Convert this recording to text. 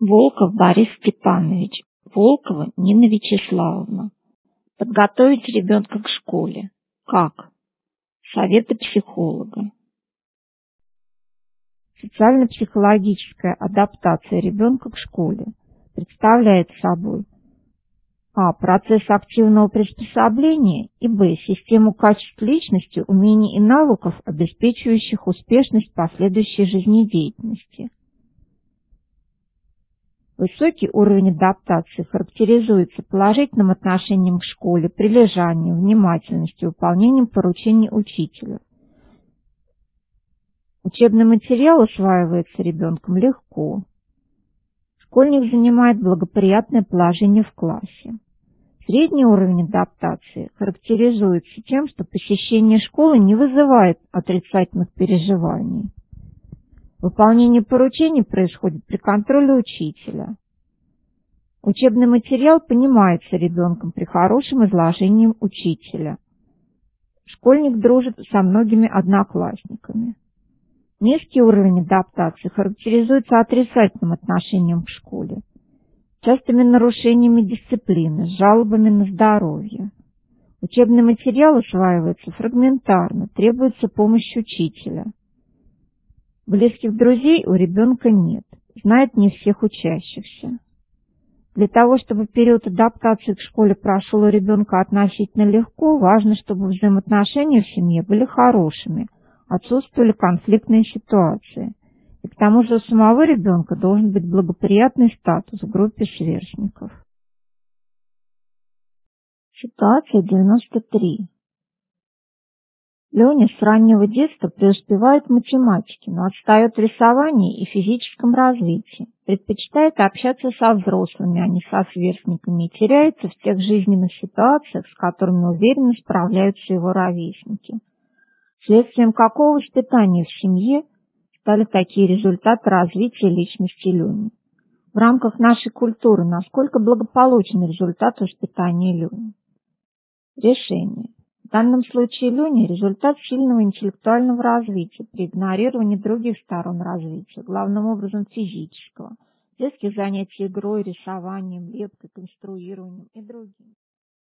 Волков Борис Степанович, Волкова Нина Вячеславовна. Подготовить ребенка к школе. Как? Советы психолога. Социально-психологическая адаптация ребенка к школе представляет собой а. Процесс активного приспособления и б. Систему качеств личности, умений и навыков, обеспечивающих успешность последующей жизнедеятельности. Высокий уровень адаптации характеризуется положительным отношением к школе, прилежанием, внимательностью, выполнением поручений учителя. Учебный материал усваивается ребенком легко. Школьник занимает благоприятное положение в классе. Средний уровень адаптации характеризуется тем, что посещение школы не вызывает отрицательных переживаний. Выполнение поручений происходит при контроле учителя. Учебный материал понимается ребенком при хорошем изложении учителя. Школьник дружит со многими одноклассниками. Низкий уровень адаптации характеризуется отрицательным отношением к школе, частыми нарушениями дисциплины, жалобами на здоровье. Учебный материал усваивается фрагментарно, требуется помощь учителя – Близких друзей у ребенка нет, знает не всех учащихся. Для того, чтобы период адаптации к школе прошел у ребенка относительно легко, важно, чтобы взаимоотношения в семье были хорошими, отсутствовали конфликтные ситуации. И к тому же у самого ребенка должен быть благоприятный статус в группе сверстников. Ситуация 93. Леня с раннего детства преуспевает в математике, но отстает в рисовании и физическом развитии, предпочитает общаться со взрослыми, а не со сверстниками, и теряется в тех жизненных ситуациях, с которыми уверенно справляются его ровесники. Следствием какого воспитания в семье стали такие результаты развития личности Лени? В рамках нашей культуры насколько благополучный результат воспитания Лени? Решение. В данном случае Люни – результат сильного интеллектуального развития при игнорировании других сторон развития, главным образом физического, детских занятий игрой, рисованием, лепкой, конструированием и другим.